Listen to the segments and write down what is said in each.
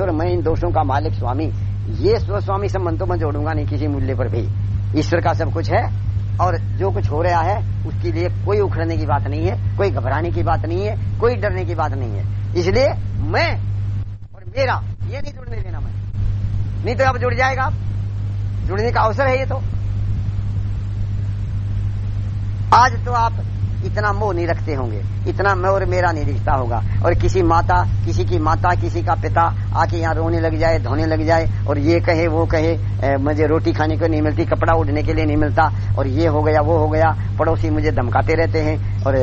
ईश्वर, मैं इन दोषों का मालिक स्वामी। ये स्वस्वामी संबंध तो मैं जोड़ूँगा नहीं किसी मूल्य पर भी। ईश्वर का सब कुछ है, और जो कुछ हो रहा है, उसके लिए कोई उखड़ने की बात नहीं है, कोई घबराने की बात नहीं है, कोई डरने की बात नहीं है। इसलिए मैं और मेरा, ये नहीं जुड़ने देना मैं। नहीं तो अब जुड़ जाएगा आप। जुड़ने का अवसर है ये तो। आज तो आप इतना मोह नहीं रखते होंगे। इतना मैं और मेरा नहीं दिखता होगा। और किसी माता, किसी की माता, किसी का पिता आके यहाँ रोने लग जाए, धोने लग जाए, और ये कहे, वो कहे मुझे रोटी खाने को नहीं मिलती, कपड़ा उड़ने के लिए नहीं मिलता। और ये हो गया, वो हो गया। पड़ोसी मुझे धमकाते रहते हैं और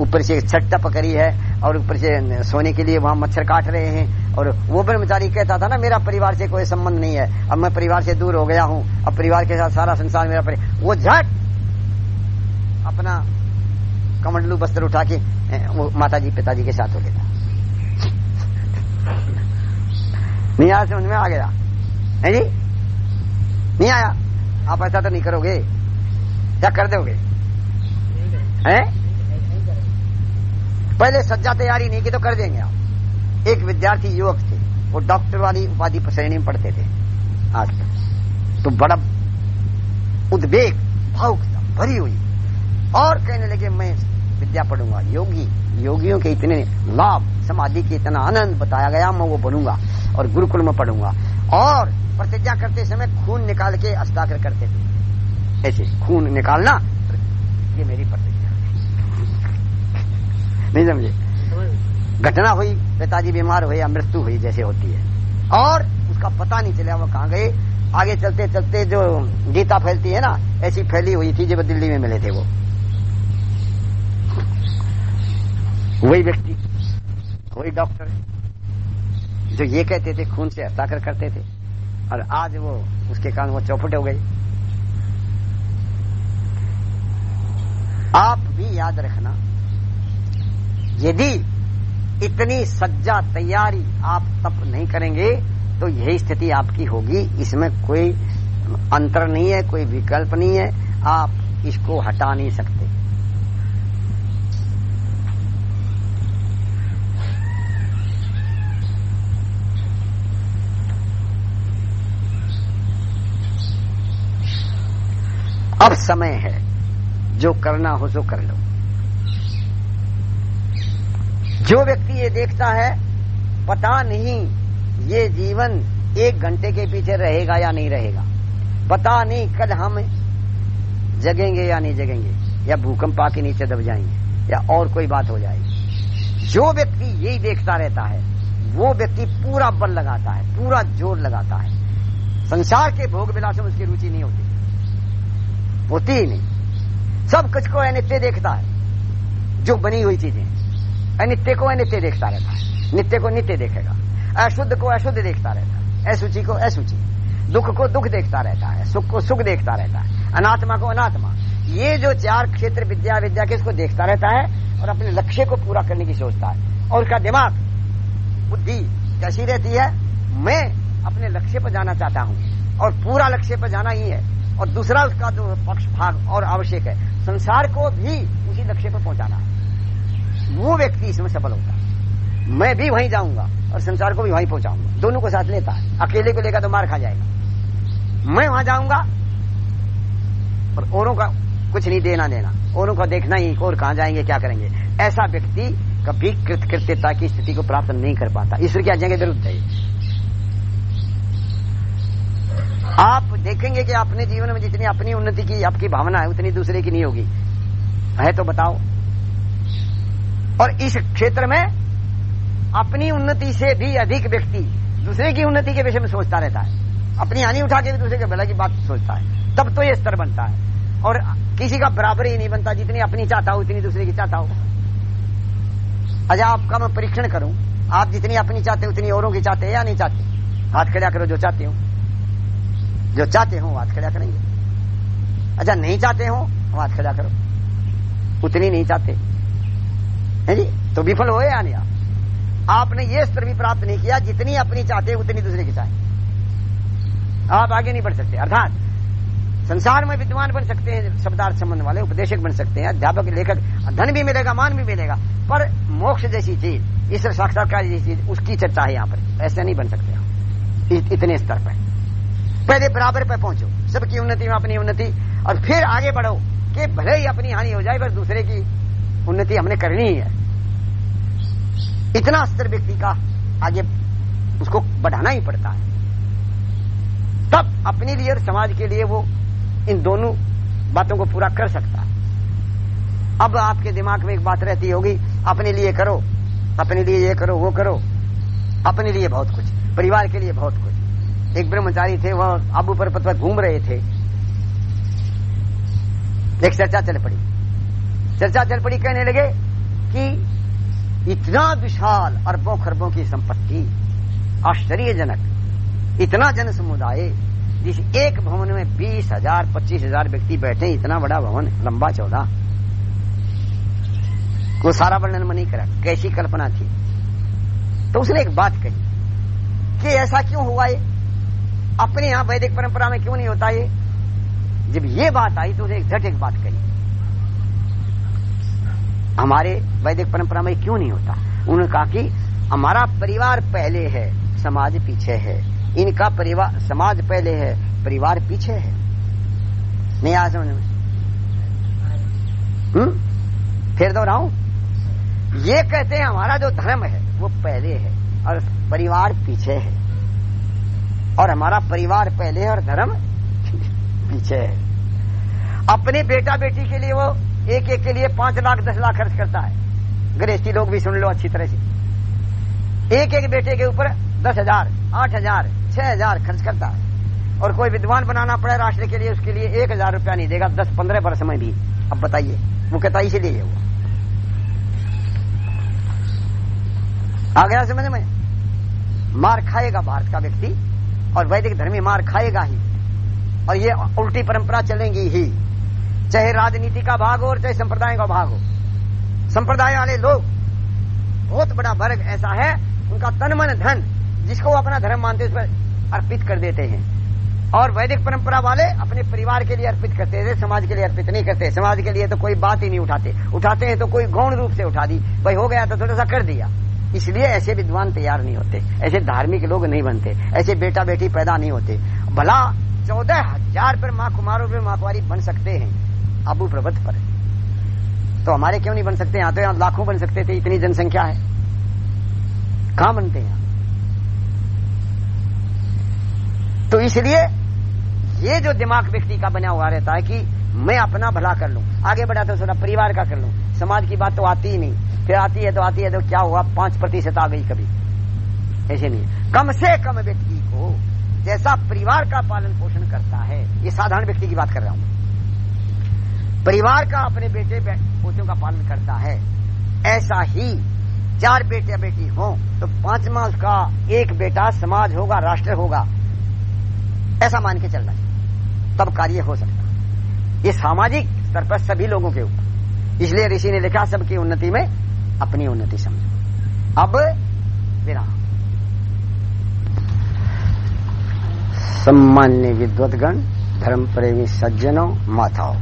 ऊपर से छट्टा पकड़ी है और ऊपर से सोने के लिए वहाँ मच्छर काट रहे हैं। और वो ब्रह्मचारी कहता था ना, मेरा परिवार से कोई संबंध नहीं है। अब मैं परिवार से दूर हो गया हूँ। अब परिवार के साथ सारा संसार मेरा परिवार वो झट अपना कमंडलू बस्तर उठा के वो माता जी पिताजी के साथ हो लेता नहीं आया, समझ में आ गया। है जी? नहीं आया? आप ऐसा तो नहीं करोगे? क्या कर दोगे? हैं? पहले सज्जा तैयारी नहीं की तो कर देंगे आप। एक विद्यार्थी युवक थे, वो डॉक्टर वाली उपाधि श्रेणी में पढ़ते थे। आज तो बड़ा उद्वेग, भावुकता भरी हुई। और कहने लगे, मैं विद्या पढ़ूँगा। योगी, योगियों के इतने लाभ, समाधि के इतना आनंद बताया गया, मैं वो बनूँगा और गुरुकुल में पढ़ूँगा। और प्रतिज्ञा करते समय खून निकाल के हस्ताक्षर करते थे। ऐसे खून निकालना ये मेरी प्रतिज्ञा नहीं समझे? घटना हुई, पिताजी बीमार हुए या मृत्यु हुई, जैसे होती है। और उसका पता नहीं चला वो कहाँ गए। आगे चलते चलते जो गीता फैलती है ना, ऐसी फैली हुई थी जब दिल्ली में मिले थे वो। वही व्यक्ति वही डॉक्टर जो ये कहते थे, खून से हस्ताक्षर करते थे, और आज वो उसके कारण वो चौपट हो गए। आप भी याद रखना, यदि इतनी सज्जा तैयारी आप तप नहीं करेंगे तो यही स्थिति आपकी होगी। इसमें कोई अंतर नहीं है, कोई विकल्प नहीं है। आप इसको हटा नहीं सकते। अब समय है। जो करना हो सो कर लो। जो व्यक्ति ये देखता है, पता नहीं ये जीवन एक घंटे के पीछे रहेगा या नहीं रहेगा। पता नहीं कल हम जगेंगे या नहीं जगेंगे, या भूकंप आके नीचे दब जाएँगे, या और कोई बात हो जाएगी। जो व्यक्ति यही देखता रहता है, वो व्यक्ति पूरा बल लगाता है, पूरा ज़ोर लगाता है। संसार के भोग विलास में उसकी रुचि नहीं होती। होती ही नहीं। सब कुछ को अनित्य देखता है, जो बनी हुई चीज़ें। अनित्य को अनित्य देखता रहता है। नित्य को नित्य देखेगा। अशुद्ध को अशुद्ध देखता रहता है। असुचि को असुचि दुख को दुख देखता रहता है। सुख को सुख देखता रहता है। अनात्मा को अनात्मा। ये जो चार क्षेत्र विद्या विद्या के इसको देखता रहता है और अपने लक्ष्य को पूरा करने की सोचता है। और उसका दिमाग, बुद्धि कैसी रहती है, मैं अपने लक्ष्य पर जाना चाहता हूँ। और पूरा लक्ष्य पर जाना ही है। और दूसरा उसका जो पक्ष भाग और आवश्यक है, संसार को भी उसी लक्ष्य पर पहुंचाना। वो व्यक्ति इसमें सफल होता है मैं भी वहीं जाऊँगा और संसार को भी वहीं पहुंचाऊँगा। दोनों को साथ लेता है। अकेले को लेकर तो मार खा जाएगा। मैं वहाँ जाऊँगा और औरों का कुछ नहीं देना देना। औरों का देखना ही, और कहाँ जाएँगे, क्या करेंगे? ऐसा व्यक्ति कभी कृतकृत्यता की स्थिति को प्राप्त नहीं कर पाता। ईश्वर की आज्ञा के विरुद्ध है। आप देखेंगे कि अपने जीवन में जितनी अपनी उन्नति की, आपकी भावना है, उतनी दूसरे की नहीं होगी। है तो बताओ। और इस क्षेत्र में अपनी उन्नति से भी अधिक व्यक्ति दूसरे की उन्नति के विषय में सोचता रहता है। अपनी हानि उठा के भी दूसरे के भला की बात सोचता है। तब तो ये स्तर बनता है। और किसी का बराबर ही नहीं बनता, जितनी अपनी चाहता हो, उतनी दूसरे की चाहता हो। अच्छा आपका मैं परीक्षण करूँ। आप जितनी अपनी चाहते उतनी औरों की चाहते या नहीं चाहते? हाथ खड़ा करो, जो चाहते हो। जो चाहते हो हाथ खड़ा करेंगे। अच्छा नहीं चाहते हो हाथ खड़ा करो। उतनी नहीं चाहते। है जी? तो विफल हो या नहीं आप? आपने ये स्तर भी प्राप्त नहीं किया, जितनी अपनी चाहते, उतनी दूसरे की चाहे। आप आगे नहीं बढ़ सकते। अर्थात, संसार में विद्वान बन सकते हैं, शब्दार्थ संबंध वाले, उपदेशक बन सकते हैं, अध्यापक, लेखक, धन भी मिलेगा, मान भी मिलेगा, पर मोक्ष जैसी चीज़, ईश्वर साक्षात्कार जैसी चीज़, उसकी चर्चा है यहाँ पर। ऐसे नहीं बन सकते इतने स्तर पर। पहले बराबर पर पहुंचो। सबकी उन्नति में अपनी उन्नति, और फिर आगे बढ़ो कि भले ही अपनी हानि हो जाए बस दूसरे की उन्नति हमने करनी ही है। इतना स्तर व्यक्ति का आगे उसको बढ़ाना ही पड़ता है। तब अपने लिए और समाज के लिए वो इन दोनों बातों को पूरा कर सकता है। अब आपके दिमाग में एक बात रहती होगी, अपने लिए करो, अपने लिए ये करो, वो करो, अपने लिए बहुत कुछ, परिवार के लिए बहुत कुछ। एक ब्रह्मचारी थे, वह आबू पर पत्र घूम रहे थे। एक चर्चा चल पड़ी। चर्चा चल पड़ी, कहने लगे कि इतना विशाल अरबों खरबों की संपत्ति, आश्चर्यजनक, इतना जन समुदाय जिस एक भवन में बीस हज़ार, पच्चीस हज़ार व्यक्ति बैठे, इतना बड़ा भवन, लंबा चौड़ा, वो सारा वर्णन में नहीं करा, कैसी कल्पना थी? तो उसने एक बात कही कि ऐसा क्यों हुआ ये? अपने यहाँ वैदिक परंपरा में क्यों नहीं होता ये? जब ये बात आई तो उसने झट एक बात कही। हमारे वैदिक परंपरा में क्यों नहीं होता? उन्होंने कहा कि हमारा परिवार पहले है, समाज पीछे है। इनका परिवार समाज पहले है, परिवार पीछे है। नहीं आ समझ में हम्म? फिर दोहराऊ? ये कहते हैं हमारा जो धर्म है, वो पहले है और परिवार पीछे है। और हमारा परिवार पहले और धर्म पीछे है। अपने बेटा बेटी के लिए वो एक एक के लिए पाँच लाख, दस लाख खर्च करता है। गृहस्थी लोग भी सुन लो अच्छी तरह से। एक एक बेटे के ऊपर दस हज़ार, आठ हज़ार, छह हज़ार खर्च करता है। और कोई विद्वान बनाना पड़े राष्ट्र के लिए, उसके लिए एक हज़ार रुपया नहीं देगा दस पंद्रह वर्ष में भी। अब बताइए वो कहता इसीलिए हुआ। आ गया समझ में? मार खाएगा भारत का व्यक्ति। और वैदिक धर्मी मार खाएगा ही। और ये उल्टी परंपरा चलेंगी ही। चाहे राजनीति का भाग हो और चाहे संप्रदाय का भाग हो। संप्रदाय वाले लोग, बहुत बड़ा वर्ग ऐसा है, उनका तन मन धन, जिसको वो अपना धर्म मानते उस पर अर्पित कर देते हैं। और वैदिक परंपरा वाले अपने परिवार के लिए अर्पित करते थे समाज के लिए अर्पित नहीं करते। समाज के लिए तो कोई बात ही नहीं उठाते। उठाते हैं तो कोई गौण रूप से उठा दी। भाई हो गया तो थोड़ा सा कर दिया। इसलिए ऐसे विद्वान तैयार नहीं होते, ऐसे धार्मिक लोग नहीं बनते, ऐसे बेटा बेटी पैदा नहीं होते। भला चौदह हज़ार पर माँ कुमारों पर माकवारी बन सकते हैं, अबू प्रभत पर। तो हमारे क्यों नहीं बन सकते? यहाँ तो यहाँ लाखों बन सकते थे, इतनी जनसंख्या है। कहा बनते हैं? तो इसलिए ये जो दिमाग व्यक्ति का बना हुआ रहता है कि मैं अपना भला कर लूँ, आगे बढ़ा तो थोड़ा परिवार का कर लूँ, समाज की बात तो आती ही नहीं। फिर आती है तो आती है तो क्या हुआ? पाँच प्रतिशत आ गई कभी। ऐसे नहीं कम से कम व्यक्ति को जैसा परिवार का पालन पोषण करता है, ये साधारण व्यक्ति की बात कर रहा हूँ। परिवार का अपने बेटे पोतों का पालन करता है। ऐसा ही चार बेटे बेटी हो तो पाँच पांचवा उसका एक बेटा समाज होगा, राष्ट्र होगा। ऐसा मान के चलना चाहिए। तब कार्य हो सकता ये सामाजिक स्तर पर सभी लोगों के ऊपर। इसलिए ऋषि ने लिखा, सबकी उन्नति में अपनी उन्नति समझो। अब विराम। सम्मान्य विद्वतगण धर्म प्रेमी सज्जनों, माताओं।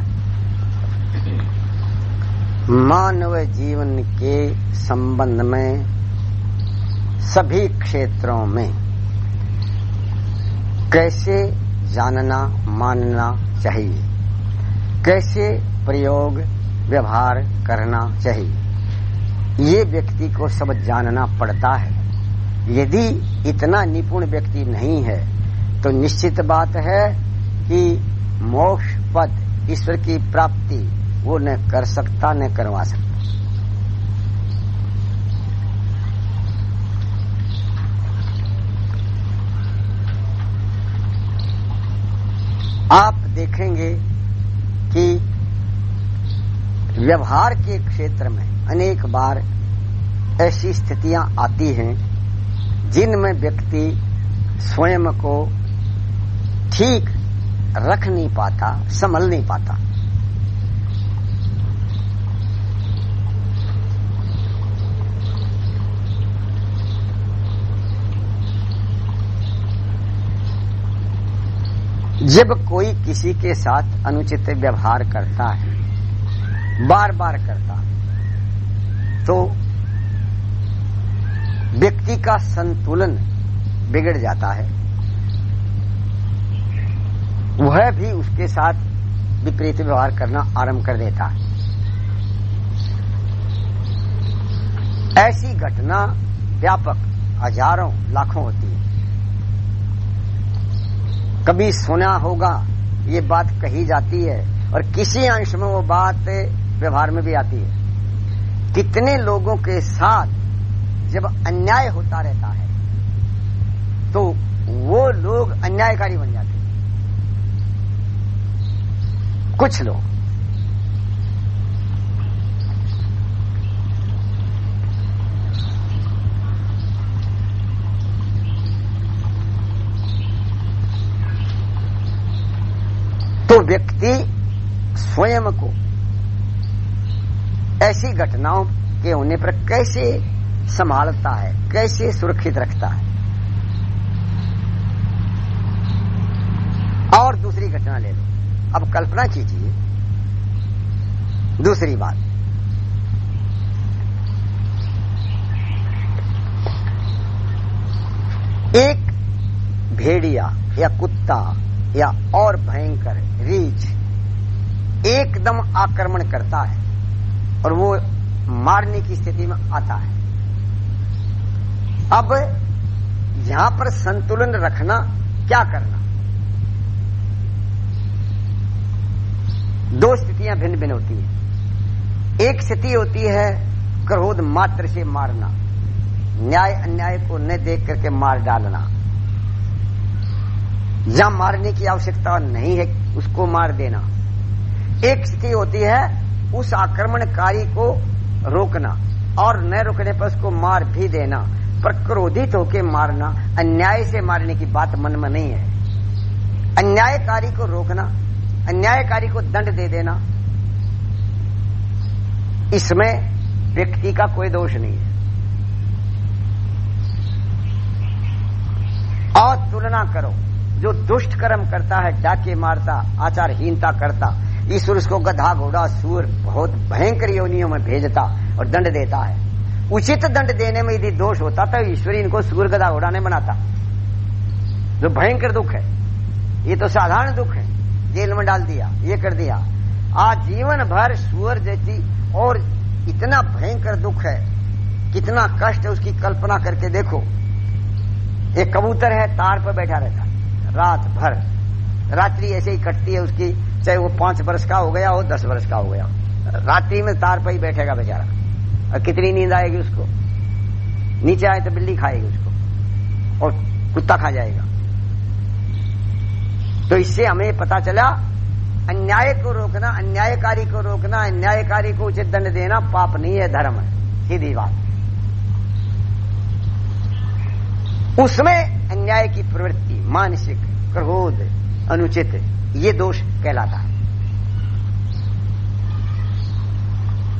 मानव जीवन के संबंध में सभी क्षेत्रों में कैसे जानना, मानना चाहिए? कैसे प्रयोग, व्यवहार करना चाहिए? ये व्यक्ति को सब जानना पड़ता है। यदि इतना निपुण व्यक्ति नहीं है तो निश्चित बात है कि मोक्ष पद ईश्वर की प्राप्ति वो न कर सकता, न करवा सकता। आप देखेंगे कि व्यवहार के क्षेत्र में अनेक बार ऐसी स्थितियाँ आती हैं, जिनमें व्यक्ति स्वयं को ठीक रख नहीं पाता, संभल नहीं पाता। जब कोई किसी के साथ अनुचित व्यवहार करता है बार बार करता। तो व्यक्ति का संतुलन बिगड़ जाता है। वह भी उसके साथ विपरीत व्यवहार करना आरंभ कर देता है। ऐसी घटना व्यापक हज़ारों, लाखों होती है। कभी सुना होगा, ये बात कही जाती है, और किसी अंश में वो बात व्यवहार में भी आती है। कितने लोगों के साथ जब अन्याय होता रहता है तो वो लोग अन्यायकारी बन जाते हैं। कुछ लोग। तो व्यक्ति स्वयं को ऐसी घटनाओं के होने पर कैसे संभालता है, कैसे सुरक्षित रखता है? और दूसरी घटना ले लो। अब कल्पना कीजिए, दूसरी बात। एक भेड़िया या कुत्ता या और भयंकर रीछ एकदम आक्रमण करता है। और वो मारने की स्थिति में आता है। अब यहाँ पर संतुलन रखना, क्या करना? दो स्थितियाँ भिन्न भिन्न होती है। एक स्थिति होती है क्रोध मात्र से मारना, न्याय अन्याय को न देख करके मार डालना। या मारने की आवश्यकता नहीं है, उसको मार देना। एक स्थिति होती है उस आक्रमणकारी को रोकना और न रोकने पर उसको मार भी देना पर क्रोधित होकर मारना, अन्याय से मारने की बात मन में नहीं है। अन्यायकारी को रोकना, अन्यायकारी को दंड दे देना, इसमें व्यक्ति का कोई दोष नहीं है। और तुलना करो, जो दुष्ट कर्म करता है, डाके मारता, आचारहीनता करता ईश्वर उसको गधा, घोड़ा, सूर, बहुत भयंकर योनियों में भेजता और दंड देता है। उचित दंड देने में यदि दोष होता तो ईश्वर इनको सूर, गधा, घोड़ा नहीं बनाता। जो भयंकर दुख है, ये तो साधारण दुख है। जेल में डाल दिया, ये कर दिया। आज जीवन भर सुअर जैसी और इतना भयंकर दुख है, कितना कष्ट है उसकी कल्पना करके देखो। एक कबूतर है, तार पर बैठा रहता, रात भर। रात्रि ऐसे ही कटती है उसकी चाहे वो पाँच वर्ष का हो गया हो, दस वर्ष का हो गया रात्रि में तार पर ही बैठेगा बेचारा। और कितनी नींद आएगी उसको? नीचे आए तो बिल्ली खाएगी उसको। और कुत्ता खा जाएगा। तो इससे हमें पता चला, अन्याय को रोकना, अन्यायकारी को रोकना, अन्यायकारी को उचित दंड देना पाप नहीं है, धर्म है। सीधी बात। उसमें अन्याय की प्रवृत्ति, मानसिक, क्रोध, अनुचित। ये दोष कहलाता है।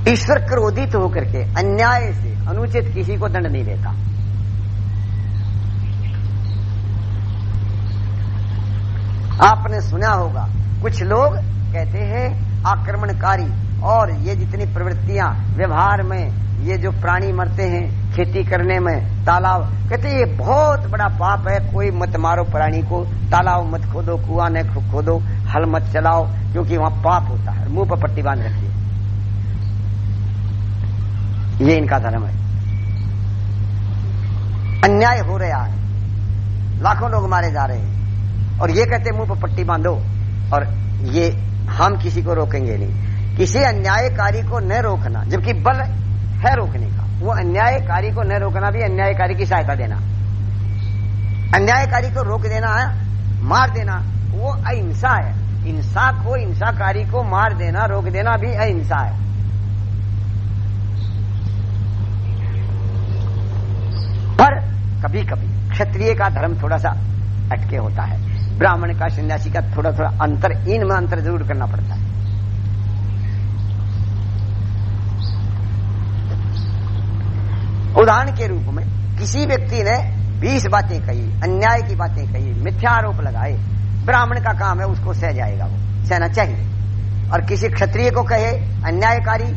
ईश्वर क्रोधित होकर के, अन्याय से अनुचित किसी को दंड नहीं देता। आपने सुना होगा, कुछ लोग कहते हैं, आक्रमणकारी और ये जितनी प्रवृत्तियाँ व्यवहार में ये जो प्राणी मरते हैं खेती करने में, तालाब, कहते ये बहुत बड़ा पाप है। कोई मत मारो प्राणी को, तालाब मत खोदो, कुआ न खोदो, हल मत चलाओ, क्योंकि वहाँ पाप होता है। मुँह पर पट्टी बाँध रखिए। ये इनका धर्म है। अन्याय हो रहा है। लाखों लोग मारे जा रहे हैं। और ये कहते मुँह पर पट्टी बांधो। और ये हम किसी को रोकेंगे नहीं। किसी अन्यायकारी को न रोकना, जबकि बल है रोकने का। वो अन्यायकारी को न रोकना भी अन्यायकारी की सहायता देना। अन्यायकारी को रोक देना है मार देना, वो अहिंसा है। हिंसा को, हिंसाकारी को मार देना, रोक देना भी अहिंसा है। पर कभी कभी क्षत्रिय का धर्म थोड़ा सा अटके होता है। ब्राह्मण का सन्यासी का थोड़ा थोड़ा अंतर इनमें अंतर ज़रूर करना पड़ता है। उदाहरण के रूप में किसी व्यक्ति ने बीस बातें कही, अन्याय की बातें कही मिथ्या आरोप लगाए, ब्राह्मण का काम है उसको सह जाएगा वो, सहना चाहिए। और किसी क्षत्रिय को कहे, अन्यायकारी,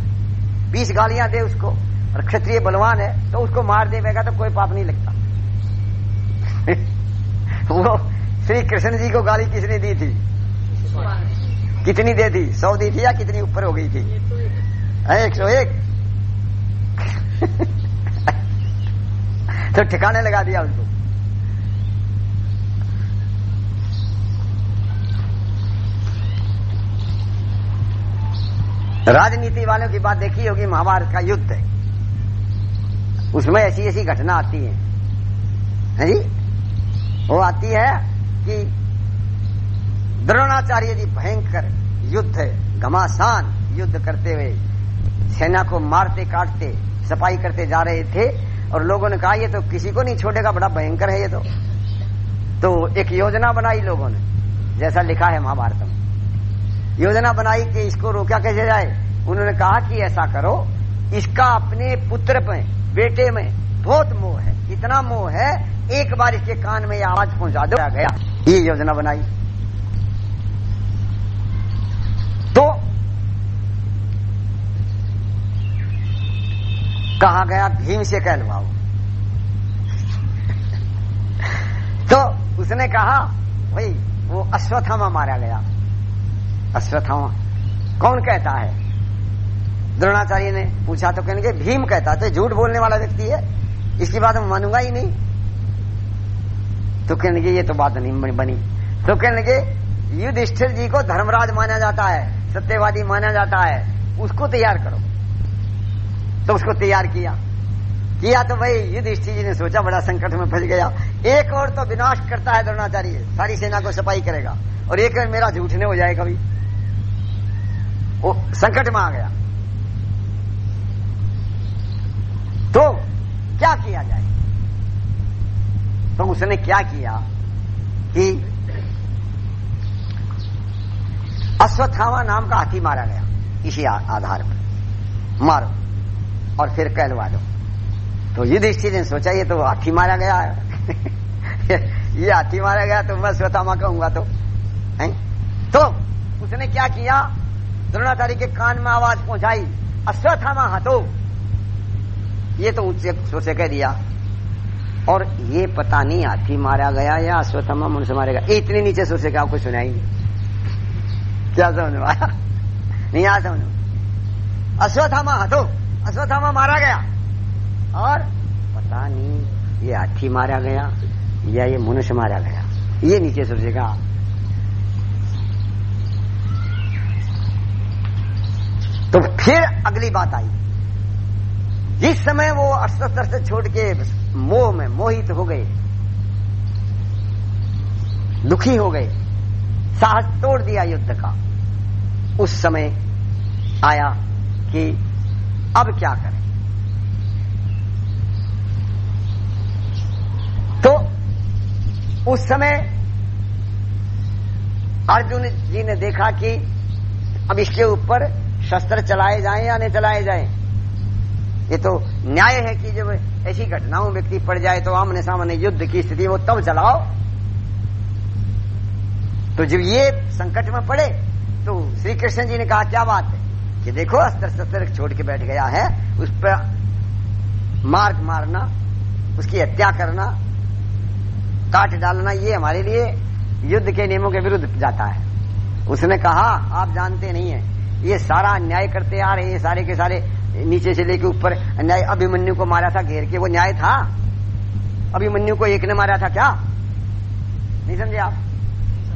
बीस गालियाँ दे उसको, और क्षत्रिय बलवान है तो उसको मार देगा तो कोई पाप नहीं लगता। वो श्री कृष्ण जी को गाली किसने दी थी? कितनी दे दी? सौ दी थी या कितनी ऊपर हो गई थी? एक सौ एक। तो ठिकाने लगा दिया उनको। राजनीति वालों की बात देखी होगी, महाभारत का युद्ध है। उसमें ऐसी ऐसी घटना आती है। है जी? वो आती है कि द्रोणाचार्य जी भयंकर युद्ध घमासान युद्ध करते हुए, सेना को मारते काटते सफ़ाई करते जा रहे थे और लोगों ने कहा, ये तो किसी को नहीं छोड़ेगा, बड़ा भयंकर है ये तो। तो एक योजना बनाई लोगों ने, जैसा लिखा है महाभारत में। योजना बनाई कि इसको रोका कैसे जाए? उन्होंने कहा कि ऐसा करो, इसका अपने पुत्र में बेटे में बहुत मोह है, इतना मोह है, एक बार इसके कान में आवाज़ पहुँचा दो गया। ये योजना बनाई तो कहा गया, भीम से कहलवाओ। तो उसने कहा भाई वो अश्वत्थामा मारा गया। अश्वत्थामा, कौन कहता है? द्रोणाचार्य ने पूछा तो कहने भीम कहता तो झूठ बोलने वाला व्यक्ति है। इसकी बात मैं मानूँगा ही नहीं। तो कहने लगे, ये तो बात नहीं बनी। तो कहने लगे, युधिष्ठिर जी को धर्मराज माना जाता है, सत्यवादी माना जाता है, उसको तैयार करो। तो उसको तैयार किया। किया तो भाई युधिष्ठिर जी ने सोचा, बड़ा संकट में फंस गया। एक और तो विनाश करता है द्रोणाचार्य, सारी सेना को सफ़ाई करेगा। और एक और मेरा झूठने हो जाए कभी। वो संकट में आ गया। तो क्या किया जाए? तो उसने क्या किया कि अश्वत्थामा नाम का हाथी मारा गया, इसी आधार पर। मारो। और फिर कहलवा दो। तो युधिष्ठिर ने सोचा, ये तो हाथी मारा गया ये हाथी मारा गया तो मैं अश्वत्थामा कहूँगा तो। है? तो उसने क्या किया? द्रोणाचार्य के कान में आवाज़ पहुंचाई अश्वत्थामा हतो। ये तो ऊँचे सुर से कह दिया। और ये पता नहीं हाथी मारा गया या अश्वत्थामा मनुष्य मारेगा इतने नीचे सुर से क्या आपको सुनाई क्या समझ? आया नहीं आ समझ। अश्वत्थामा हतो। अश्वत्थामा मारा गया। और पता नहीं, ये हाथी मारा गया या ये मनुष्य मारा गया। ये नीचे सुर से कहा तो फिर अगली बात आई। जिस समय वो अस्त्र से छोड़ के मोह में मोहित हो गए, दुखी हो गए, साहस तोड़ दिया युद्ध का, उस समय आया कि अब क्या करें? तो उस समय अर्जुन जी ने देखा कि अब इसके ऊपर शस्त्र चलाए जाएँ या नहीं चलाए जाएँ? ये तो न्याय है कि जब ऐसी घटनाओं व्यक्ति पड़ जाए तो आमने सामने युद्ध की स्थिति वो तब चलाओ। तो जब ये संकट में पड़े तो श्री कृष्ण जी ने कहा, क्या बात है? कि देखो अस्त्र शस्त्र छोड़ के बैठ गया है, उस पर मार्ग मारना, उसकी हत्या करना, काट डालना, ये हमारे लिए युद्ध के नियमों के विरुद्ध जाता है। उसने कहा, आप जानते नहीं है, ये सारा अन्याय करते आ रहे हैं सारे के सारे नीचे से लेके ऊपर अन्याय अभिमन्यु को मारा था घेर के, वो न्याय था। अभिमन्यु को एक ने मारा था क्या? नहीं समझे आप?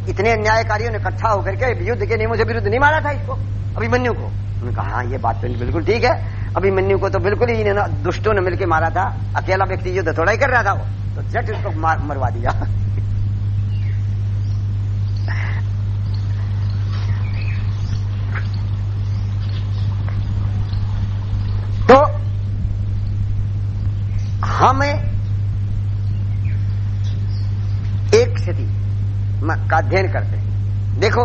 इतने अन्यायकारियों ने इकट्ठा होकर के युद्ध के नियमों से विरुद्ध नहीं मारा था इसको, अभिमन्यु को। उन्होंने कहा हाँ ये बात तो बिल्कुल ठीक है। अभिमन्यु को तो बिल्कुल ही दुष्टों ने मिलकर मारा था। अकेला व्यक्ति युद्ध थोड़ा ही कर रहा था वो। तो झट उसको मरवा दिया। तो हमें एक स्थिति का अध्ययन करते हैं। देखो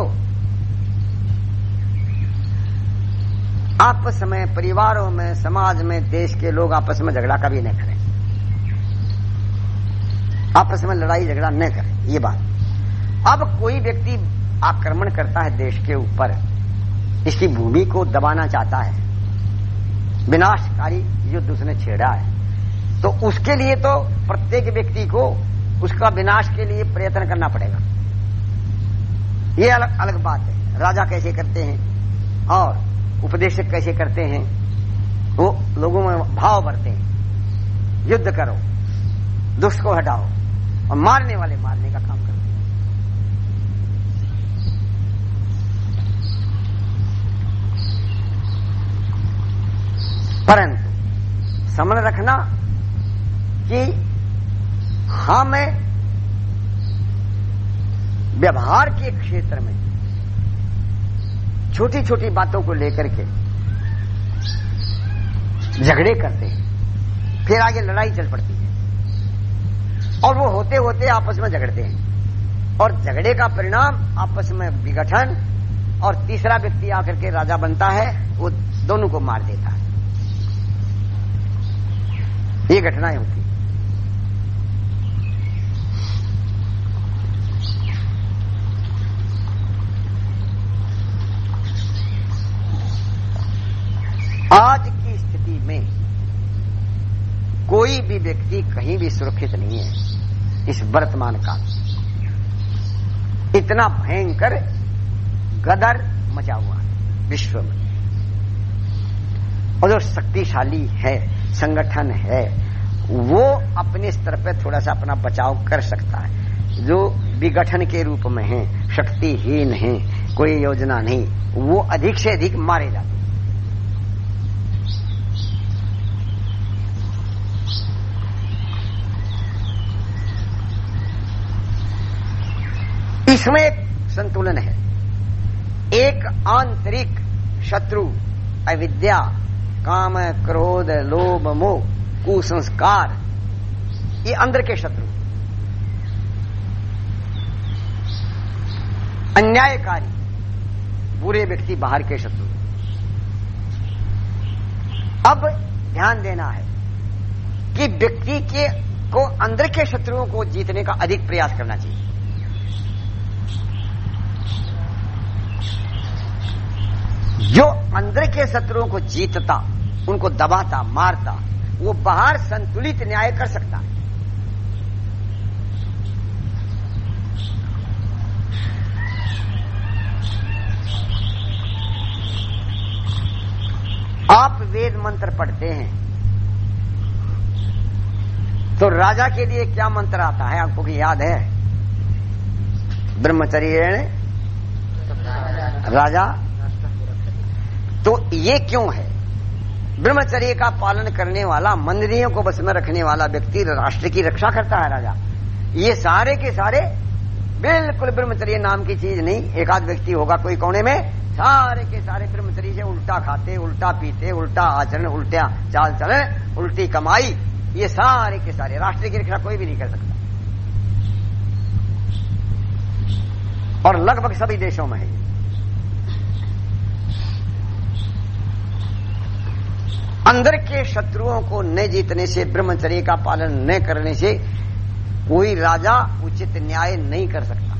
आपस में, परिवारों में, समाज में, देश के लोग आपस में झगड़ा कभी नहीं करें। आपस में लड़ाई, झगड़ा न करें, ये बात। अब कोई व्यक्ति आक्रमण करता है देश के ऊपर, इसकी भूमि को दबाना चाहता है, विनाशकारी युद्ध उसने छेड़ा है तो उसके लिए तो प्रत्येक व्यक्ति को उसका विनाश के लिए प्रयत्न करना पड़ेगा। ये अलग अलग बात है। राजा कैसे करते हैं? और उपदेशक कैसे करते हैं, वो लोगों में भाव भरते हैं। युद्ध करो, दुष्ट को हटाओ और मारने वाले मारने का काम करते हैं परंतु समझ रखना कि हम व्यवहार के क्षेत्र में छोटी छोटी बातों को लेकर के झगड़े करते हैं। फिर आगे लड़ाई चल पड़ती है। और वो होते होते आपस में झगड़ते हैं। और झगड़े का परिणाम आपस में विघटन और तीसरा व्यक्ति आकर के राजा बनता है, वो दोनों को मार देता है। ये घटनाएँ होती आज की स्थिति में कोई भी व्यक्ति कहीं भी सुरक्षित नहीं है, इस वर्तमान काल इतना भयंकर गदर मचा हुआ है विश्व में। और जो शक्तिशाली है, संगठन है, वो अपने स्तर पर थोड़ा सा अपना बचाव कर सकता है। जो विघटन के रूप में है, शक्तिहीन है, कोई योजना नहीं, वो अधिक से अधिक मारे जाते इसमें एक संतुलन है। एक आंतरिक शत्रु, अविद्या, काम, क्रोध, लोभ, मोह, कुसंस्कार, ये अंदर के शत्रु। अन्यायकारी, बुरे व्यक्ति बाहर के शत्रु। अब ध्यान देना है कि व्यक्ति के को अंदर के शत्रुओं को जीतने का अधिक प्रयास करना चाहिए। जो अंदर के शत्रुओं को जीतता, उनको दबाता, मारता, वो बाहर संतुलित न्याय कर सकता है। आप वेद मंत्र पढ़ते हैं तो राजा के लिए क्या मंत्र आता है? आपको की याद है? ब्रह्मचर्य राजा तो ये क्यों है? ब्रह्मचर्य का पालन करने वाला मंदिरियों को बस में रखने वाला व्यक्ति राष्ट्र की रक्षा करता है राजा। ये सारे के सारे बिल्कुल ब्रह्मचर्य नाम की चीज़ नहीं। एक आध व्यक्ति होगा कोई कोने में। सारे के सारे ब्रह्मचर्य से उल्टा खाते, उल्टा पीते, उल्टा आचरण, उल्टा चाल चलन उल्टी कमाई, ये सारे के सारे। राष्ट्र की रक्षा कोई भी नहीं कर सकता। और लगभग सभी देशों में है अंदर के शत्रुओं को न जीतने से, ब्रह्मचर्य का पालन न करने से कोई राजा उचित न्याय नहीं कर सकता।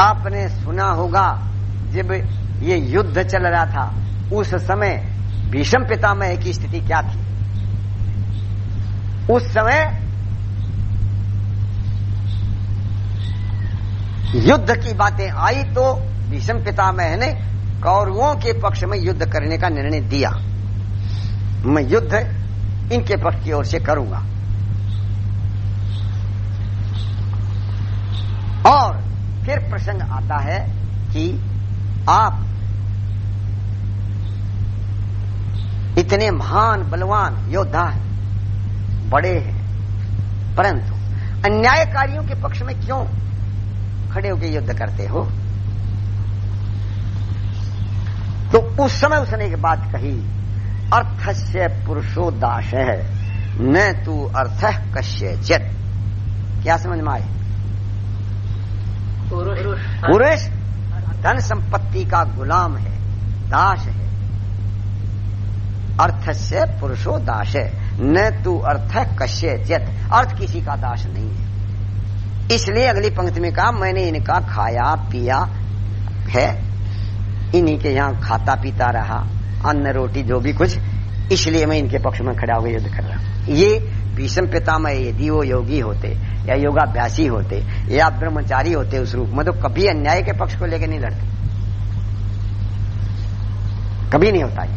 आपने सुना होगा, जब ये युद्ध चल रहा था, उस समय भीषम पितामह की स्थिति क्या थी? उस समय युद्ध की बातें आई तो भीषम पितामह ने कौरवों के पक्ष में युद्ध करने का निर्णय दिया। मैं युद्ध इनके पक्ष की ओर से करूँगा। और फिर प्रसंग आता है कि आप इतने महान, बलवान योद्धा हैं, बड़े हैं, परंतु अन्यायकारियों के पक्ष में क्यों खड़े होकर युद्ध करते हो? तो उस समय उसने एक बात कही अर्थ से पुरुषो दास है न तू अर्थ कश्य चित क्या समझ में आए? पुरुष। धन संपत्ति का गुलाम है दास है। अर्थ से पुरुषो दास है न तू अर्थ कश्य चित अर्थ किसी का दास नहीं है। इसलिए अगली पंक्ति में कहा मैंने इनका खाया पिया है इन्हीं के यहाँ खाता पीता रहा, अन्न, रोटी, जो भी कुछ, इसलिए मैं इनके पक्ष में खड़ा होकर युद्ध कर रहा ये भीषम पितामह यदि वो योगी होते, या योगाभ्यासी होते, या ब्रह्मचारी होते उस रूप में तो कभी अन्याय के पक्ष को लेकर नहीं लड़ते। कभी नहीं होता ये।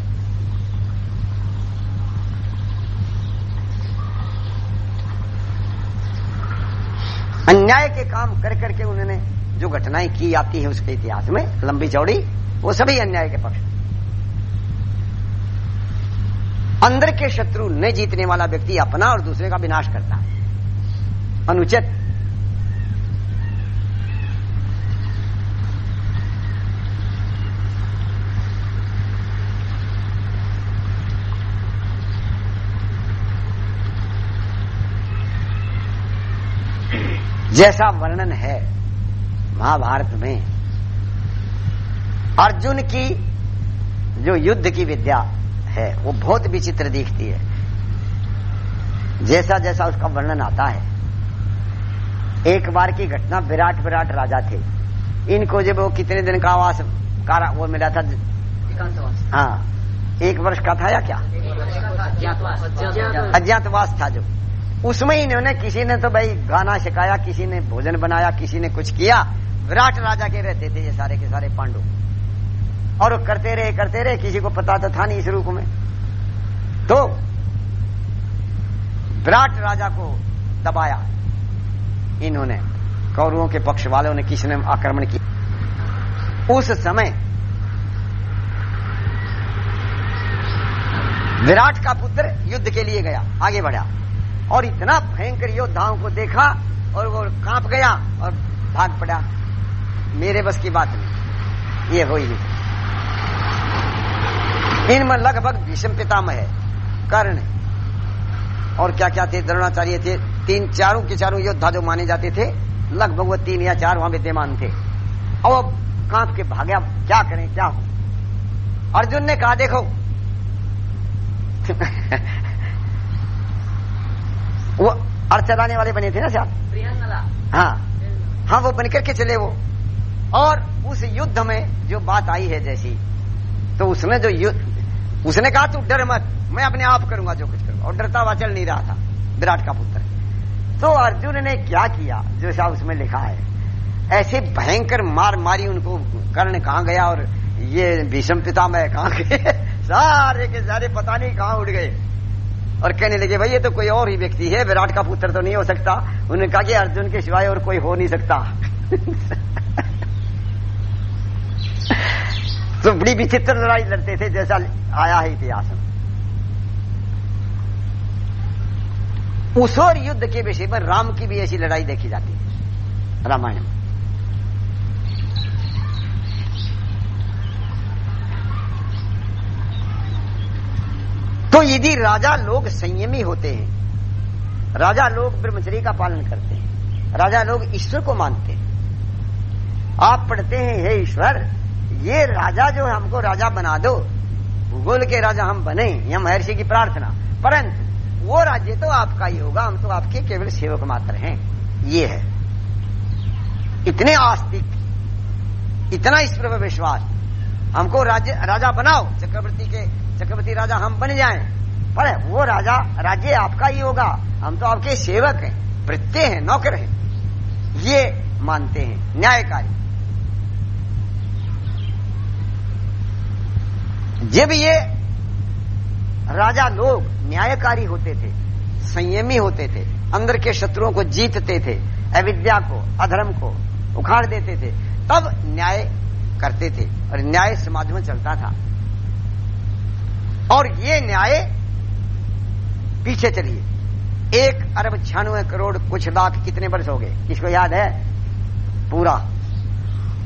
अन्याय के काम कर करके उन्होंने जो घटनाएँ की आती है उसके इतिहास में, लंबी चौड़ी वो सभी अन्याय के पक्ष। अंदर के शत्रु न जीतने वाला व्यक्ति अपना और दूसरे का विनाश करता है। अनुचित। जैसा वर्णन है महाभारत में अर्जुन की जो युद्ध की विद्या है, वो बहुत विचित्र दिखती है। जैसा जैसा उसका वर्णन आता है, एक बार की घटना, विराट विराट राजा थे। इनको जब वो कितने दिन का आवास वो मिला था? हाँ। एक वर्ष का था या क्या? अज्ञातवास था जो। उसमें इन्होंने, किसी ने तो भाई गाना सिखाया, किसी ने भोजन बनाया, किसी ने कुछ किया। विराट राजा के रहते थे ये सारे के सारे पांडु। और करते रहे करते रहे, किसी को पता तो था नहीं इस रूप में। तो विराट राजा को दबाया। इन्होंने, कौरवों के पक्ष वालों ने किसी ने आक्रमण किया। उस समय विराट का पुत्र युद्ध के लिए गया, आगे बढ़ा। और इतना भयंकर योद्धाओं को देखा और वो काँप गया और भाग पड़ा। मेरे बस की बात नहीं, ये हो ही नहीं। इनमें लगभग भीषम पितामह है। कर्ण और क्या क्या थे? द्रोणाचार्य थे। तीन चारों के चारों योद्धा जो माने जाते थे लगभग वो तीन या चार वहाँ विद्यमान थे। और काँप के भाग्या क्या करें क्या हो? अर्जुन ने कहा देखो। वो अर्थ चलाने वाले बने थे ना साहब? हाँ। हाँ वो बनकर के चले वो। और उस युद्ध में जो बात आई है जैसी तो उसमें जो युद्ध उसने कहा तू डर मत, मैं अपने आप करूँगा जो कुछ करूँगा। और डरता हुआ चल नहीं रहा था, विराट का पुत्र। तो अर्जुन ने क्या किया जो जैसा उसमें लिखा है, ऐसे भयंकर मार मारी उनको, कर्ण कहा गया और ये भीषम पिता में कहा गए? सारे के सारे पता नहीं कहाँ उड़ गए। और कहने लगे, भाई, ये तो कोई और ही व्यक्ति है, विराट का पुत्र तो नहीं हो सकता। उन्होंने कहा कि अर्जुन के सिवाय और कोई हो नहीं सकता। तो बड़ी विचित्र लड़ाई लड़ते थे, जैसा आया है इतिहास में। उस और युद्ध के विषय पर राम की भी ऐसी लड़ाई देखी जाती है, रामायण। में तो यदि राजा लोग संयमी होते हैं, राजा लोग ब्रह्मचर्य का पालन करते हैं, राजा लोग ईश्वर को मानते हैं, आप पढ़ते हैं, हे ईश्वर ये राजा जो है, हमको राजा बना दो। भूगोल के राजा हम बने, यह महर्षि की प्रार्थना। परंतु, वो राज्य तो आपका ही होगा, हम तो आपके केवल सेवक मात्र हैं। ये है। इतने आस्तिक, इतना इस पर विश्वास। हमको राज्य, राजा बनाओ, चक्रवर्ती के, चक्रवर्ती राजा हम बन जाए। पर वो राजा, राज्य आपका ही होगा। हम तो आपके सेवक हैं, प्रत्यय हैं, नौकर हैं। ये मानते हैं, न्यायकारी। जब ये राजा लोग न्यायकारी होते थे, संयमी होते थे, अंदर के शत्रुओं को जीतते थे, अविद्या को, अधर्म को उखाड़ देते थे, तब न्याय करते थे और न्याय समाज में चलता था। और ये न्याय पीछे चलिए। एक अरब छियानवे करोड़ कुछ लाख कितने वर्ष हो गए? किसको याद है? पूरा।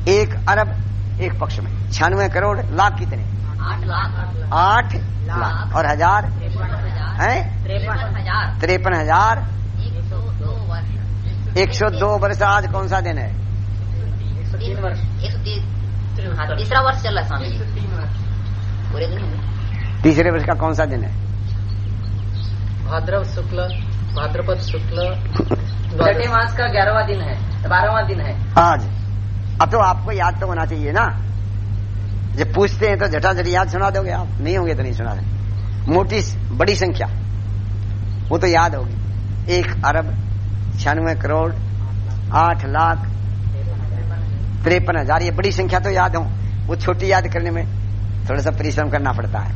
एक अरब एक पक्ष में। छियानवे करोड़ लाख कितने? आठ लाख। और हज़ार? है? तिरपन हज़ार। तिरपन हज़ार। एक सौ दो वर्ष। एक सौ दो वर्ष आज कौन सा दिन है? तीन वर्ष। एक सौ तीस हाँ तीसरा वर्ष चल रहा है स्वामी पूरे दिन तीसरे वर्ष का कौन सा दिन है? भाद्रव शुक्ल भाद्रपद शुक्ल छठे मास का ग्यारहवा दिन है बारहवा दिन है। आज। अब तो आपको याद तो होना चाहिए ना। जब पूछते हैं तो झटाझट याद सुना दोगे आप? नहीं होंगे तो नहीं सुना देंगे मोटी बड़ी संख्या। वो तो याद होगी। एक अरब, छियानवे करोड़, आठ लाख, तिरपन हज़ार। ये बड़ी संख्या तो याद हो। वो छोटी याद करने में थोड़ा सा परिश्रम करना पड़ता है।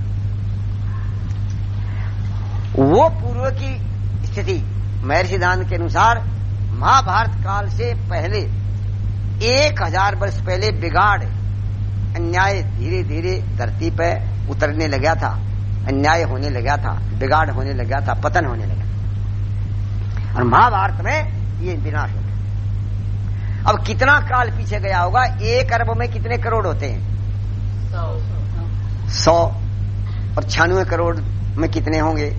वो पूर्व की स्थिति महर्षि सिद्धांत के अनुसार महाभारत काल से पहले एक हज़ार वर्ष पहले बिगाड़ अन्याय धीरे धीरे धरती पर उतरने लगा था अन्याय होने लगा था बिगाड़ होने लगा था पतन होने लगा और महाभारत में ये विनाश हो। गया अब कितना काल पीछे गया होगा एक अरब में कितने करोड़ होते हैं? सौ। और छियानवे करोड़ में कितने होंगे?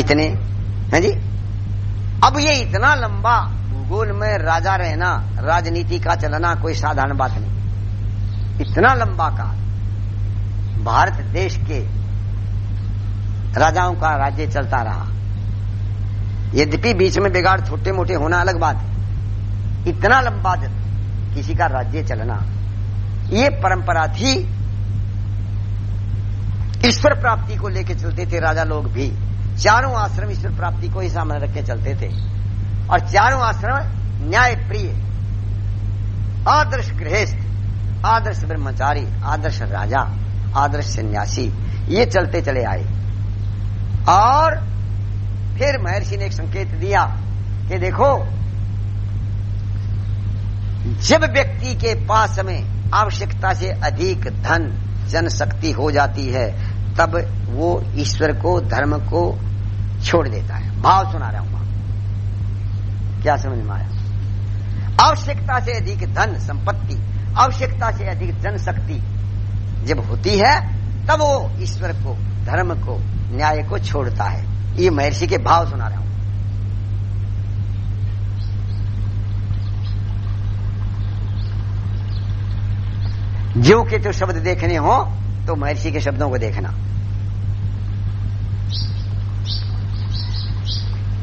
इतने। है जी? अब ये इतना लंबा भूगोल में राजा रहना राजनीति का चलना कोई साधारण बात नहीं। इतना लंबा काल भारत देश के राजाओं का राज्य चलता रहा। यद्यपि बीच में बिगाड़ छोटे मोटे होना अलग बात है। इतना लंबा किसी का राज्य चलना, ये परंपरा थी। ईश्वर प्राप्ति को लेकर चलते थे राजा लोग भी। चारों आश्रम ईश्वर प्राप्ति को ही सामने रख के चलते थे। और चारों आश्रम न्याय प्रिय आदर्श गृहस्थ आदर्श ब्रह्मचारी, आदर्श राजा, आदर्श सन्यासी, ये चलते चले आए। और फिर महर्षि ने एक संकेत दिया कि देखो, जब व्यक्ति के पास में आवश्यकता से अधिक धन, जनशक्ति हो जाती है, तब वो ईश्वर को, धर्म को छोड़ देता है। भाव सुना रहा हूँ क्या समझ में आया? आवश्यकता से अधिक धन, संपत्ति आवश्यकता से अधिक जनशक्ति जब होती है, तब वो ईश्वर को, धर्म को, न्याय को छोड़ता है। ये महर्षि के भाव सुना रहा हूँ। जो के तो शब्द देखने हो तो महर्षि के शब्दों को देखना।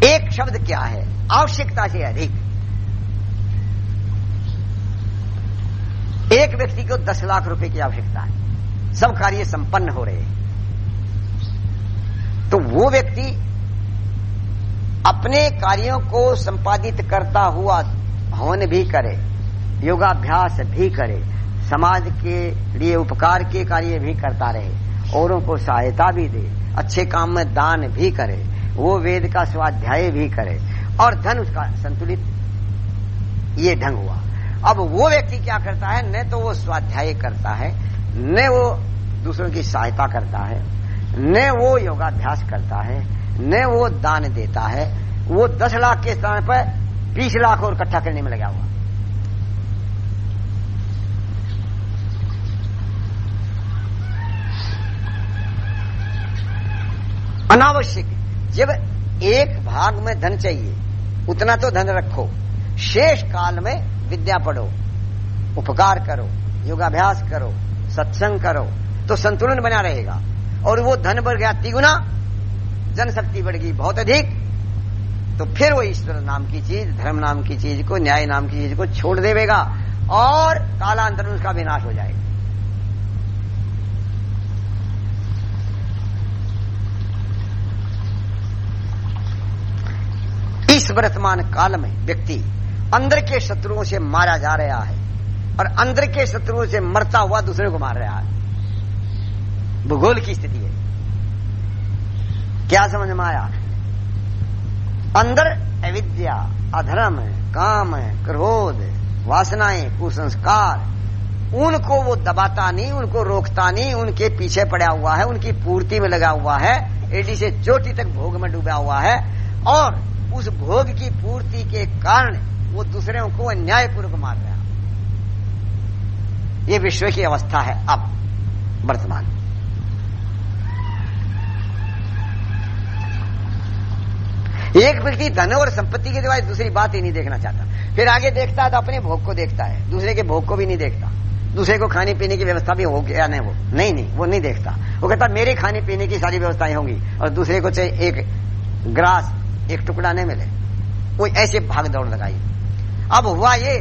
एक शब्द क्या है? आवश्यकता से अधिक। एक व्यक्ति को दस लाख रुपए की आवश्यकता है। सब कार्य संपन्न हो रहे हैं। तो वो व्यक्ति अपने कार्यों को संपादित करता हुआ हवन भी करे, योगाभ्यास भी करे, समाज के लिए उपकार के कार्य भी करता रहे, औरों को सहायता भी दे, अच्छे काम में दान भी करे, वो वेद का स्वाध्याय भी करे, और धन उसका संतुलित ये ढंग हुआ। अब वो व्यक्ति क्या करता है? न तो वो स्वाध्याय करता है, न वो दूसरों की सहायता करता है, न वो योगाभ्यास करता है, न वो दान देता है। वो दस लाख के स्थान पर बीस लाख और इकट्ठा करने में लगा हुआ। अनावश्यक, जब एक भाग में धन चाहिए, उतना तो धन रखो। शेष काल में विद्या पढ़ो, उपकार करो, योगाभ्यास करो, सत्संग करो तो संतुलन बना रहेगा। और वो धन बढ़ गया तिगुना, जनशक्ति बढ़ गई बहुत अधिक तो फिर वो ईश्वर नाम की चीज़, धर्म नाम की चीज़ को, न्याय नाम की चीज़ को छोड़ देवेगा, और कालांतर उसका विनाश हो जाएगा। इस वर्तमान काल में व्यक्ति अंदर के शत्रुओं से मारा जा रहा है और अंदर के शत्रुओं से मरता हुआ दूसरे को मार रहा है। भूगोल की स्थिति है। क्या समझ में आया? अंदर अविद्या, अधर्म, काम, क्रोध, वासनाएँ, कुसंस्कार, उनको वो दबाता नहीं, उनको रोकता नहीं, उनके पीछे पड़ा हुआ है, उनकी पूर्ति में लगा हुआ है, एडी से चोटी तक भोग में डूबा हुआ है और उस भोग की पूर्ति के कारण वो दूसरे को अन्यायपूर्वक मार रहा ये विश्व की अवस्था है अब, वर्तमान। एक व्यक्ति धन और संपत्ति के द्वारा दूसरी बात ही नहीं देखना चाहता। फिर आगे देखता है तो अपने भोग को देखता है। दूसरे के भोग को भी नहीं देखता। दूसरे को खाने पीने की व्यवस्था भी हो गया नहीं वो। नहीं नहीं, वो नहीं देखता। वो कहता, मेरे खाने पीने की सारी व्यवस्थाएँ होंगी और दूसरे को चाहे एक ग्रास, एक टुकड़ा नहीं मिले। वो ऐसे भाग दौड़ लगाई अब हुआ ये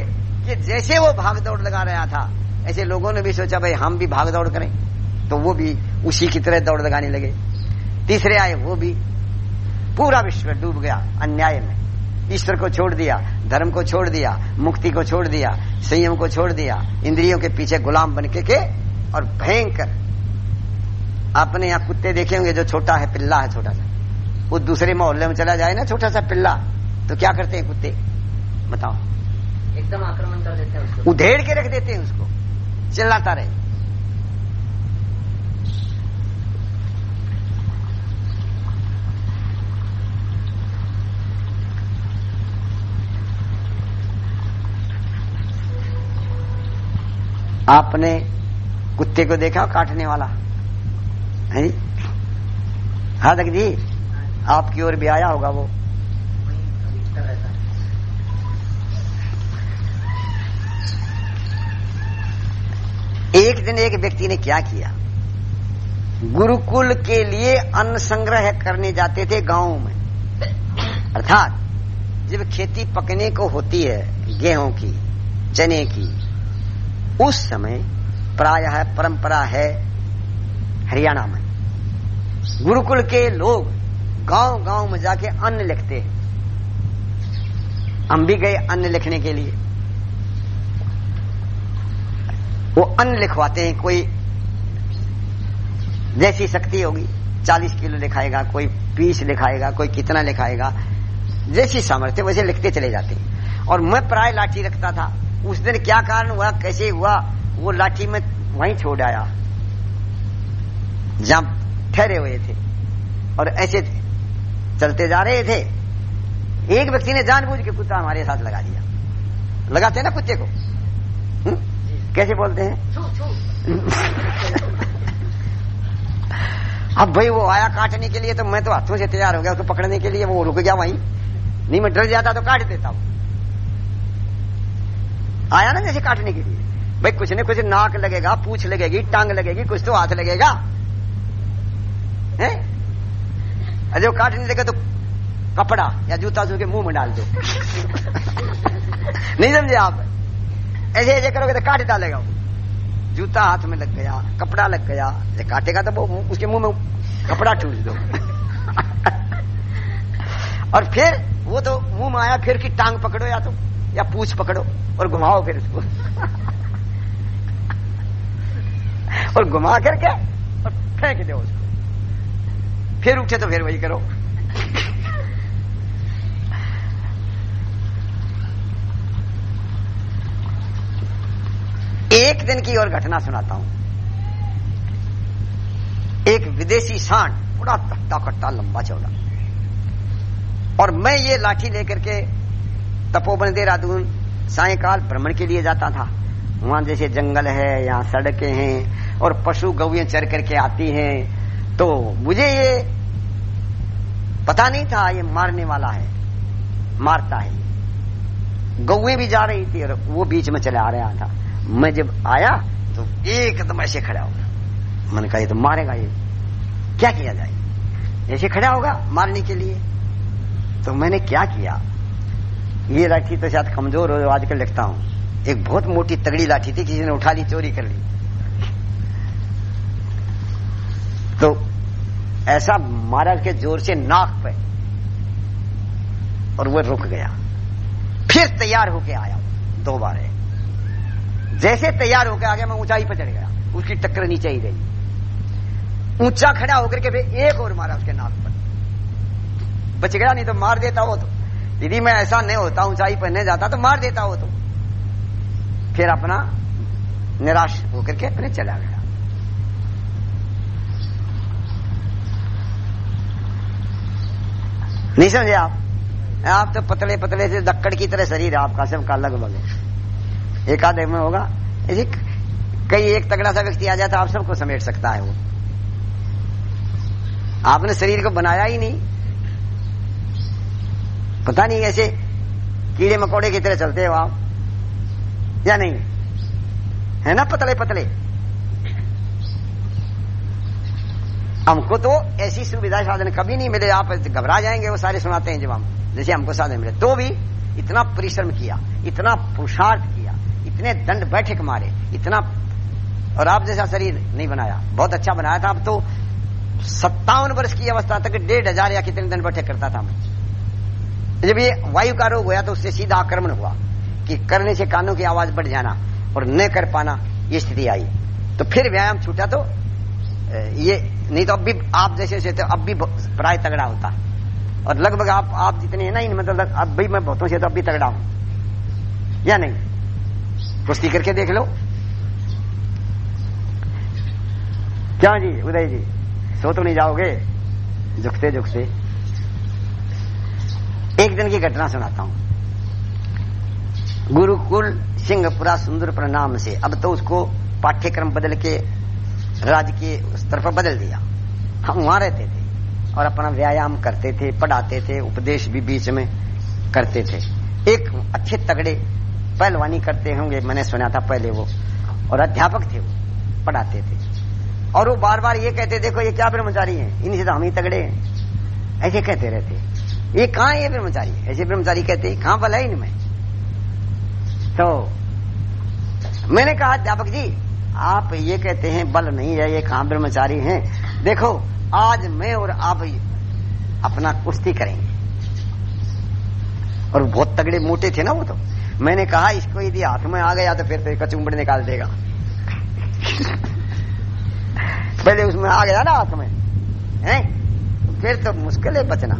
कि जैसे वो भाग दौड़ लगा रहा था ऐसे लोगों ने भी सोचा भाई हम भी भाग दौड़ करें। तो वो भी उसी की तरह दौड़ लगाने लगे। तीसरे आए वो भी पूरा विश्व डूब गया अन्याय में। ईश्वर को छोड़ दिया धर्म को छोड़ दिया मुक्ति को छोड़ दिया संयम को छोड़ दिया इंद्रियों के पीछे गुलाम बन के, के और भयंकर आपने यहाँ कुत्ते देखे होंगे जो छोटा है पिल्ला है छोटा सा। वो दूसरे मोहल्ले में चला जाए ना छोटा सा पिल्ला तो क्या करते हैं कुत्ते? बताओ। एकदम आक्रमण कर देते हैं उसको। उधेड़ के रख देते हैं उसको। चिल्लाता रहे। आपने कुत्ते को देखा काटने वाला? है? हाँ तक जी आपकी ओर भी आया होगा वो वहीं अधिकतर रहता है एक दिन एक व्यक्ति ने क्या किया? गुरुकुल के लिए अन्न संग्रह करने जाते थे गाँव में। अर्थात, जब खेती पकने को होती है, गेहूँ की, चने की, उस समय प्रायः परंपरा है हरियाणा में। गुरुकुल के लोग गाँव गाँव में जाके अन्न लिखते हैं। हम भी गए अन्न लिखने के लिए। वो अन्न लिखवाते हैं, कोई जैसी शक्ति होगी, चालीस किलो लिखाएगा, कोई बीस लिखाएगा, कोई कितना लिखाएगा, जैसी सामर्थ्य, वैसे लिखते चले जाते हैं। और मैं प्राय लाठी रखता था। उस दिन क्या कारण हुआ, कैसे हुआ, वो लाठी में वहीं छोड़ आया। जहाँ ठहरे हुए थे। और ऐसे चलते जा रहे थे। एक व्यक्ति ने जानबूझ के कुत्ता हमारे साथ लगा दिया। लगाते ना कुत्ते को? कैसे बोलते हैं? अब भाई वो आया काटने के लिए तो मैं तो हाथों से तैयार हो गया, उसको पकड़ने के लिए, वो रुक गया वहीं। नहीं, मैं डर जाता तो काट देता हूँ। आया ना जैसे काटने के लिए? भाई कुछ न कुछ नाक लगेगा, पूछ लगेगी, टांग लगेगी, कुछ तो हाथ लगेगा। अरे वो काटने लगे तो कपड़ा या जूता उसके मुँह में डाल दो। नहीं समझे आप? ऐसे ऐसे करोगे तो काट डालेगा जूता हाथ में लग गया, कपड़ा लग गया, ये काटेगा तो वो उसके मुँह में कपड़ा ठूस दो। और फिर वो तो मुँह में आया, फिर की टांग पकड़ो या तो या पूछ पकड़ो और घुमाओ फिर उसको। और घुमा करके और फेंक दो उसको। फिर उठे तो फिर वही करो। एक दिन की और घटना सुनाता हूँ। एक विदेशी सांड, बड़ा कट्टा कट्टा लंबा चौड़ा। और मैं ये लाठी लेकर के तपोवन देहरादून, सायकाल भ्रमण के लिए जाता था। वहाँ जैसे जंगल है, यहाँ सड़कें हैं, और पशु गौएँ चर करके आती हैं तो मुझे ये पता नहीं था ये मारने वाला है, मारता है। गौएँ भी जा रही थी और वो बीच में चले आ रहा था। मैं जब आया तो एकदम ऐसे खड़ा हो गया मैंने कहा, ये तो मारेगा ये। क्या किया जाए? ऐसे खड़ा होगा मारने के लिए? तो मैंने क्या किया? ये लाठी तो शायद कमज़ोर हो, आजकल लिखता हूँ। एक बहुत मोटी तगड़ी लाठी थी, किसी ने उठा ली, चोरी कर ली। तो ऐसा मारा के ज़ोर से नाक पे और वो रुक गया। फिर तैयार होके आया दो बार है। जैसे तैयार होकर आ गया मैं ऊंचाई पर चढ़ गया, उसकी टक्कर नीचे ही गई ऊँचा खड़ा होकर के फिर एक और मारा उसके नाक पर। बच गया, नहीं तो मार देता वो तो। यदि मैं ऐसा नहीं होता, ऊंचाई पर नहीं जाता तो मार देता वो तो। फिर अपना निराश होकर के अपने चला गया। नहीं समझे आप? आप तो पतले पतले से दक्कड़ की तरह शरीर आपका सबका लगभग है। एक आधे में होगा। ऐसे कई एक तगड़ा सा व्यक्ति आ जाता आप सबको समेट सकता है वो। आपने शरीर को बनाया ही नहीं। पता नहीं ऐसे कीड़े मकोड़े की तरह चलते हो आप। या नहीं? है ना पतले पतले हमको तो ऐसी सुविधा साधन कभी नहीं मिले। आप घबरा जाएँगे, वो सारे सुनाते हैं जब हम। जैसे हमको साधन मिले। तो भी इतना परिश्रम किया, इतना पुरुषार्थ किया। इतने दंड बैठक मारे इतना, और आप जैसा शरीर नहीं बनाया। बहुत अच्छा बनाया था, अब तो सत्तावन वर्ष की अवस्था तक डेढ़ हज़ार या कितने दंड बैठक करता था जब ये वायु का रोग हुआ तो उससे सीधा आक्रमण हुआ कि करने से कानों की आवाज़ बढ़ जाना और न कर पाना, ये स्थिति आई। तो फिर व्यायाम छूटा तो ये, नहीं तो अब भी आप जैसे से तो अब भी प्राय तगड़ा होता। और लगभग आप आप जितने हैं ना, इन मतलब अब भी मैं बहुतों से तो अब भी तगड़ा हूँ। या नहीं? कुश्ती करके देख लो। क्या जी, उदय जी? सो तो नहीं जाओगे? झुकते झुकते। एक दिन की घटना सुनाता हूँ। गुरुकुल सिंहपुरा सुंदर प्रणाम से, अब तो उसको पाठ्यक्रम बदल के राज्य के उस तरफ़ बदल दिया। हम वहाँ रहते थे और अपना व्यायाम करते थे, पढ़ाते थे, उपदेश भी बीच में करते थे। एक अच्छे तगड़े पहलवानी करते होंगे, मैंने सुना था पहले वो, और अध्यापक थे वो, पढ़ाते थे। और वो बार बार ये कहते, देखो, ये क्या ब्रह्मचारी है? इनसे तो हम ही तगड़े हैं। ऐसे कहते रहते ये कहा ये ब्रह्मचारी? ऐसे ब्रह्मचारी कहते कहाँ बल है इनमें? तो मैंने कहा, अध्यापक जी, आप ये कहते हैं, बल नहीं है, ये कहाँ ब्रह्मचारी हैं? देखो, आज मैं और आप अपना कुश्ती करेंगे। और बहुत तगड़े मोटे थे ना वो तो। मैंने कहा, इसको यदि हाथ में आ गया तो फिर तो कचुम्बड़ निकाल देगा। पहले उसमें आ गया ना हाथ में, है? फिर तो मुश्किल है बचना।